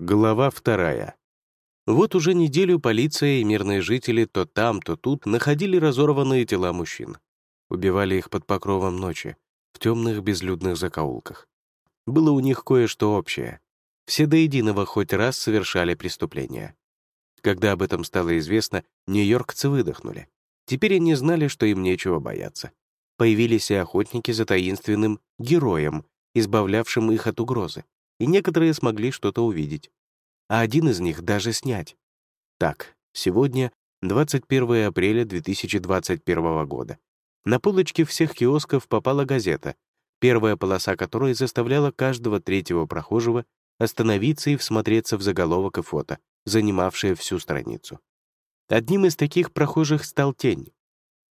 Глава вторая. Вот уже неделю полиция и мирные жители то там, то тут находили разорванные тела мужчин. Убивали их под покровом ночи, в темных безлюдных закоулках. Было у них кое-что общее. Все до единого хоть раз совершали преступления. Когда об этом стало известно, нью-йоркцы выдохнули. Теперь они знали, что им нечего бояться. Появились и охотники за таинственным героем, избавлявшим их от угрозы и некоторые смогли что-то увидеть. А один из них даже снять. Так, сегодня 21 апреля 2021 года. На полочке всех киосков попала газета, первая полоса которой заставляла каждого третьего прохожего остановиться и всмотреться в заголовок и фото, занимавшее всю страницу. Одним из таких прохожих стал тень.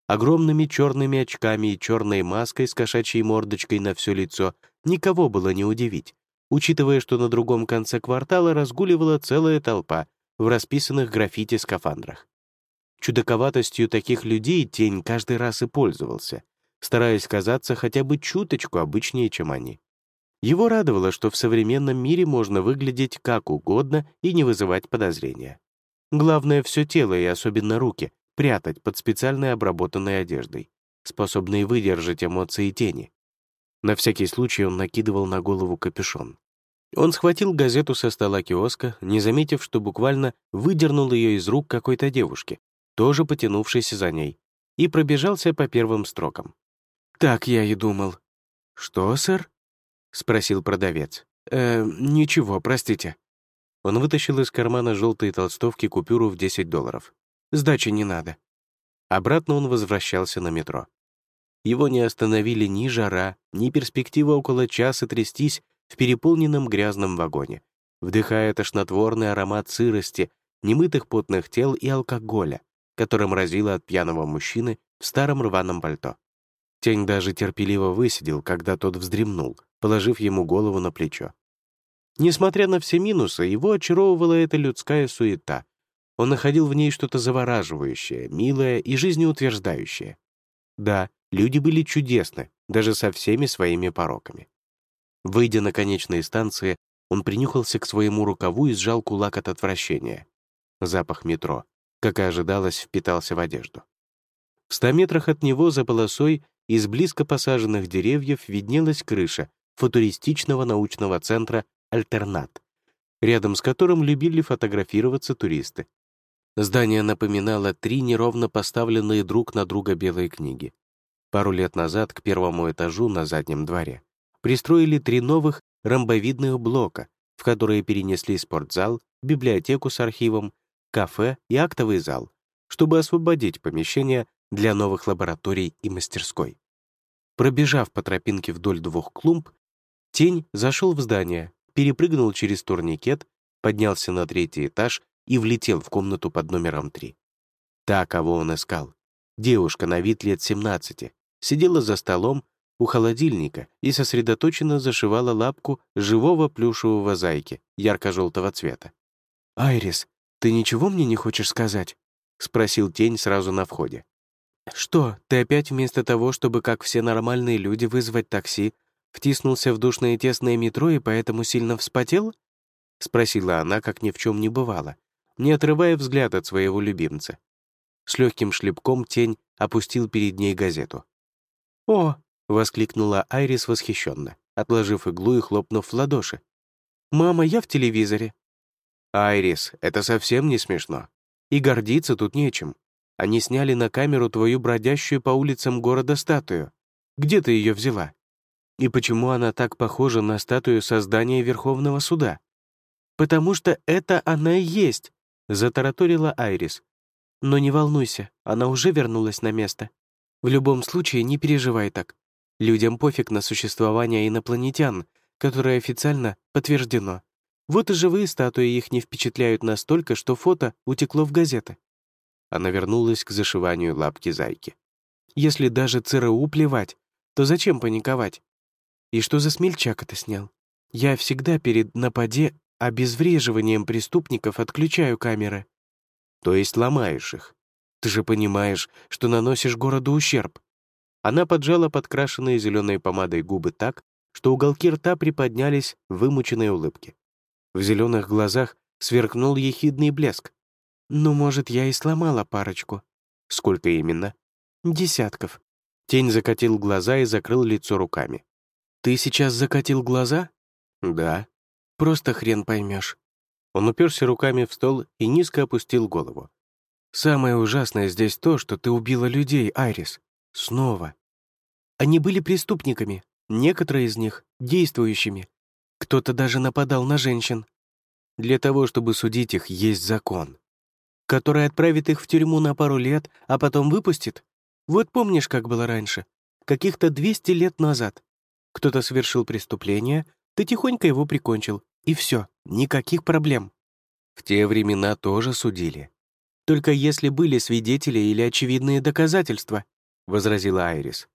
Огромными черными очками и черной маской с кошачьей мордочкой на все лицо никого было не удивить учитывая, что на другом конце квартала разгуливала целая толпа в расписанных граффити скафандрах. Чудаковатостью таких людей тень каждый раз и пользовался, стараясь казаться хотя бы чуточку обычнее, чем они. Его радовало, что в современном мире можно выглядеть как угодно и не вызывать подозрения. Главное — все тело и особенно руки прятать под специальной обработанной одеждой, способной выдержать эмоции тени. На всякий случай он накидывал на голову капюшон. Он схватил газету со стола киоска, не заметив, что буквально выдернул ее из рук какой-то девушки, тоже потянувшейся за ней, и пробежался по первым строкам. «Так я и думал». «Что, сэр?» — спросил продавец. «Э, ничего, простите». Он вытащил из кармана желтые толстовки купюру в 10 долларов. «Сдачи не надо». Обратно он возвращался на метро. Его не остановили ни жара, ни перспектива около часа трястись в переполненном грязном вагоне, вдыхая тошнотворный аромат сырости, немытых потных тел и алкоголя, которым разило от пьяного мужчины в старом рваном пальто. Тень даже терпеливо высидел, когда тот вздремнул, положив ему голову на плечо. Несмотря на все минусы, его очаровывала эта людская суета. Он находил в ней что-то завораживающее, милое и жизнеутверждающее. Да, люди были чудесны, даже со всеми своими пороками. Выйдя на конечные станции, он принюхался к своему рукаву и сжал кулак от отвращения. Запах метро, как и ожидалось, впитался в одежду. В ста метрах от него за полосой из близко посаженных деревьев виднелась крыша футуристичного научного центра «Альтернат», рядом с которым любили фотографироваться туристы. Здание напоминало три неровно поставленные друг на друга белые книги. Пару лет назад к первому этажу на заднем дворе пристроили три новых ромбовидных блока, в которые перенесли спортзал, библиотеку с архивом, кафе и актовый зал, чтобы освободить помещение для новых лабораторий и мастерской. Пробежав по тропинке вдоль двух клумб, тень зашел в здание, перепрыгнул через турникет, поднялся на третий этаж и влетел в комнату под номером три. Та, кого он искал. Девушка на вид лет 17, сидела за столом у холодильника и сосредоточенно зашивала лапку живого плюшевого зайки ярко-желтого цвета. «Айрис, ты ничего мне не хочешь сказать?» — спросил тень сразу на входе. «Что, ты опять вместо того, чтобы, как все нормальные люди, вызвать такси, втиснулся в душное тесное метро и поэтому сильно вспотел?» — спросила она, как ни в чем не бывало, не отрывая взгляд от своего любимца. С легким шлепком тень опустил перед ней газету. «О, — воскликнула Айрис восхищенно, отложив иглу и хлопнув в ладоши. «Мама, я в телевизоре». «Айрис, это совсем не смешно. И гордиться тут нечем. Они сняли на камеру твою бродящую по улицам города статую. Где ты ее взяла? И почему она так похожа на статую создания Верховного суда? Потому что это она и есть, затараторила Айрис. Но не волнуйся, она уже вернулась на место. В любом случае, не переживай так. Людям пофиг на существование инопланетян, которое официально подтверждено. Вот и живые статуи их не впечатляют настолько, что фото утекло в газеты. Она вернулась к зашиванию лапки зайки. Если даже ЦРУ плевать, то зачем паниковать? И что за смельчак это снял? Я всегда перед нападе обезвреживанием преступников отключаю камеры. То есть ломаешь их. Ты же понимаешь, что наносишь городу ущерб. Она поджала подкрашенные зеленой помадой губы так, что уголки рта приподнялись в вымученной улыбке. В зеленых глазах сверкнул ехидный блеск. «Ну, может, я и сломала парочку». «Сколько именно?» «Десятков». Тень закатил глаза и закрыл лицо руками. «Ты сейчас закатил глаза?» «Да». «Просто хрен поймешь. Он уперся руками в стол и низко опустил голову. «Самое ужасное здесь то, что ты убила людей, Айрис. Снова. Они были преступниками, некоторые из них — действующими. Кто-то даже нападал на женщин. Для того, чтобы судить их, есть закон, который отправит их в тюрьму на пару лет, а потом выпустит. Вот помнишь, как было раньше? Каких-то 200 лет назад. Кто-то совершил преступление, ты тихонько его прикончил, и все, никаких проблем. В те времена тоже судили. Только если были свидетели или очевидные доказательства, возразила Айрис.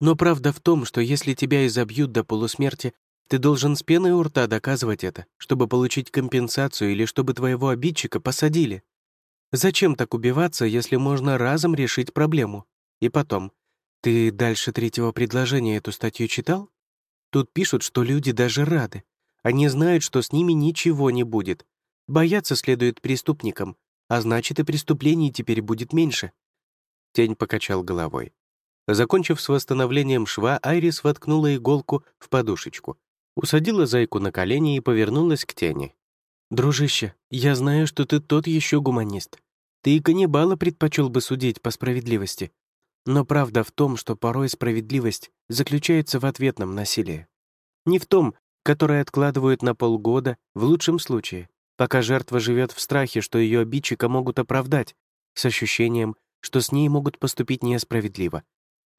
Но правда в том, что если тебя изобьют до полусмерти, ты должен с пеной у рта доказывать это, чтобы получить компенсацию или чтобы твоего обидчика посадили. Зачем так убиваться, если можно разом решить проблему? И потом, ты дальше третьего предложения эту статью читал? Тут пишут, что люди даже рады. Они знают, что с ними ничего не будет. Бояться следует преступникам, а значит, и преступлений теперь будет меньше. Тень покачал головой. Закончив с восстановлением шва, Айрис воткнула иголку в подушечку, усадила зайку на колени и повернулась к тени. «Дружище, я знаю, что ты тот еще гуманист. Ты и каннибала предпочел бы судить по справедливости. Но правда в том, что порой справедливость заключается в ответном насилии. Не в том, которое откладывают на полгода, в лучшем случае, пока жертва живет в страхе, что ее обидчика могут оправдать, с ощущением, что с ней могут поступить несправедливо,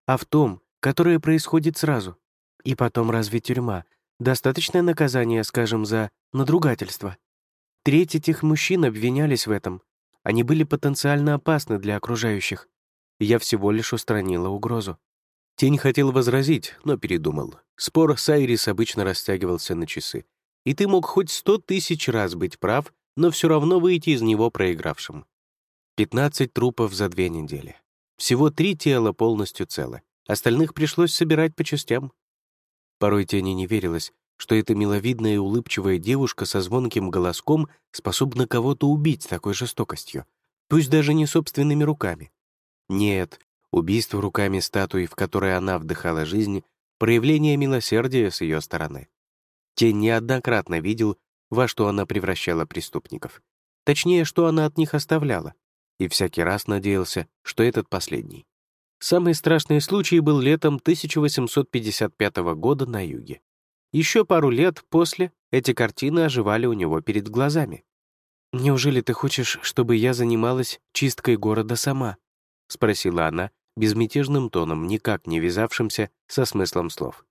а в том, которое происходит сразу. И потом разве тюрьма — достаточное наказание, скажем, за надругательство? Треть этих мужчин обвинялись в этом. Они были потенциально опасны для окружающих. Я всего лишь устранила угрозу. Тень хотел возразить, но передумал. Спор с Айрис обычно растягивался на часы. И ты мог хоть сто тысяч раз быть прав, но все равно выйти из него проигравшим. 15 трупов за две недели. Всего три тела полностью целы. Остальных пришлось собирать по частям. Порой Тени не верилось, что эта миловидная и улыбчивая девушка со звонким голоском способна кого-то убить с такой жестокостью, пусть даже не собственными руками. Нет, убийство руками статуи, в которой она вдыхала жизнь, проявление милосердия с ее стороны. Тень неоднократно видел, во что она превращала преступников. Точнее, что она от них оставляла. И всякий раз надеялся, что этот последний. Самый страшный случай был летом 1855 года на юге. Еще пару лет после эти картины оживали у него перед глазами. «Неужели ты хочешь, чтобы я занималась чисткой города сама?» — спросила она безмятежным тоном, никак не вязавшимся со смыслом слов.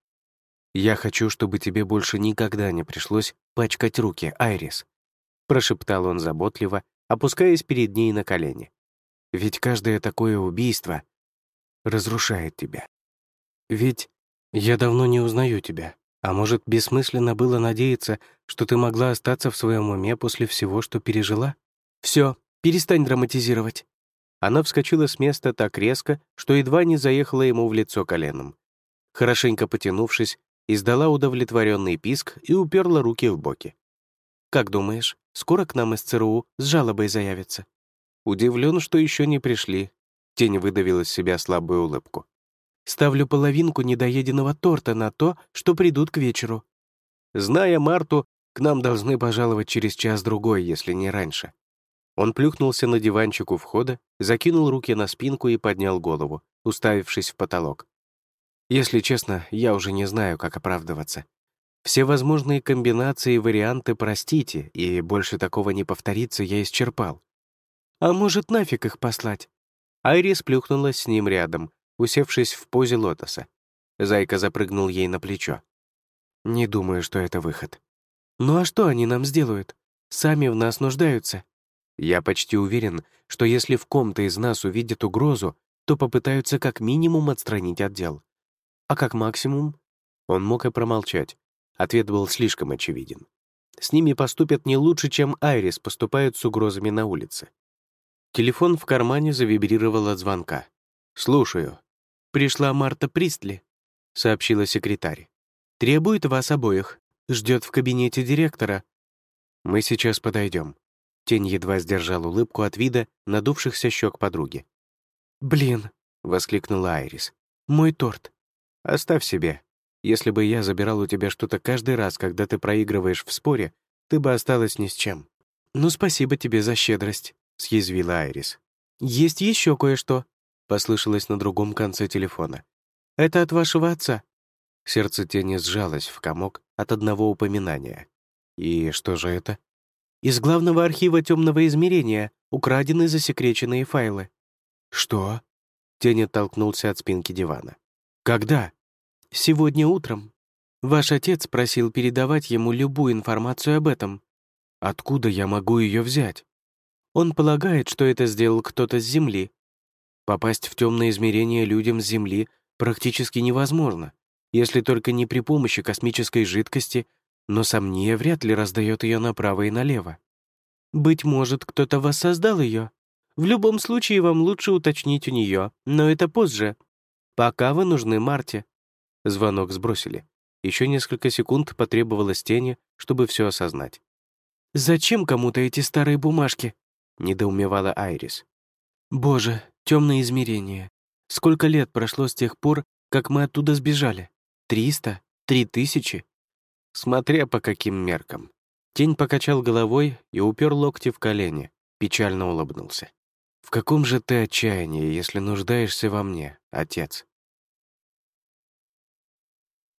«Я хочу, чтобы тебе больше никогда не пришлось пачкать руки, Айрис», — прошептал он заботливо, опускаясь перед ней на колени. «Ведь каждое такое убийство разрушает тебя. Ведь я давно не узнаю тебя, а может, бессмысленно было надеяться, что ты могла остаться в своем уме после всего, что пережила? Все, перестань драматизировать. Она вскочила с места так резко, что едва не заехала ему в лицо коленом. Хорошенько потянувшись, издала удовлетворенный писк и уперла руки в боки. «Как думаешь, скоро к нам из ЦРУ с жалобой заявятся?» Удивлен, что еще не пришли. Тень выдавила из себя слабую улыбку. «Ставлю половинку недоеденного торта на то, что придут к вечеру». Зная Марту, к нам должны пожаловать через час-другой, если не раньше. Он плюхнулся на диванчик у входа, закинул руки на спинку и поднял голову, уставившись в потолок. Если честно, я уже не знаю, как оправдываться. Все возможные комбинации и варианты простите, и больше такого не повторится я исчерпал. А может, нафиг их послать? Айрис плюхнулась с ним рядом, усевшись в позе лотоса. Зайка запрыгнул ей на плечо. «Не думаю, что это выход». «Ну а что они нам сделают? Сами в нас нуждаются. Я почти уверен, что если в ком-то из нас увидят угрозу, то попытаются как минимум отстранить отдел. А как максимум? Он мог и промолчать. Ответ был слишком очевиден. С ними поступят не лучше, чем Айрис поступают с угрозами на улице. Телефон в кармане завибрировал от звонка. «Слушаю». «Пришла Марта Пристли», — сообщила секретарь. «Требует вас обоих. Ждет в кабинете директора. Мы сейчас подойдем. Тень едва сдержал улыбку от вида надувшихся щек подруги. «Блин!» — воскликнула Айрис. «Мой торт». «Оставь себе. Если бы я забирал у тебя что-то каждый раз, когда ты проигрываешь в споре, ты бы осталась ни с чем». «Ну, спасибо тебе за щедрость», — съязвила Айрис. «Есть еще кое-что», — послышалось на другом конце телефона. «Это от вашего отца». Сердце тени сжалось в комок от одного упоминания. «И что же это?» «Из главного архива темного измерения украдены засекреченные файлы». «Что?» Тень оттолкнулся от спинки дивана. «Когда?» «Сегодня утром. Ваш отец просил передавать ему любую информацию об этом». «Откуда я могу ее взять?» Он полагает, что это сделал кто-то с Земли. Попасть в темное измерение людям с Земли практически невозможно, если только не при помощи космической жидкости, но сомния вряд ли раздает ее направо и налево. Быть может, кто-то воссоздал ее. В любом случае, вам лучше уточнить у нее, но это позже. Пока вы нужны Марте. Звонок сбросили. Еще несколько секунд потребовалось тени, чтобы все осознать. «Зачем кому-то эти старые бумажки?» — недоумевала Айрис. «Боже, темное измерение. Сколько лет прошло с тех пор, как мы оттуда сбежали? Триста? Три тысячи?» Смотря по каким меркам. Тень покачал головой и упер локти в колени, печально улыбнулся. «В каком же ты отчаянии, если нуждаешься во мне, отец?»